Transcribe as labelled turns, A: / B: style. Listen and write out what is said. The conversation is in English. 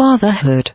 A: Fatherhood.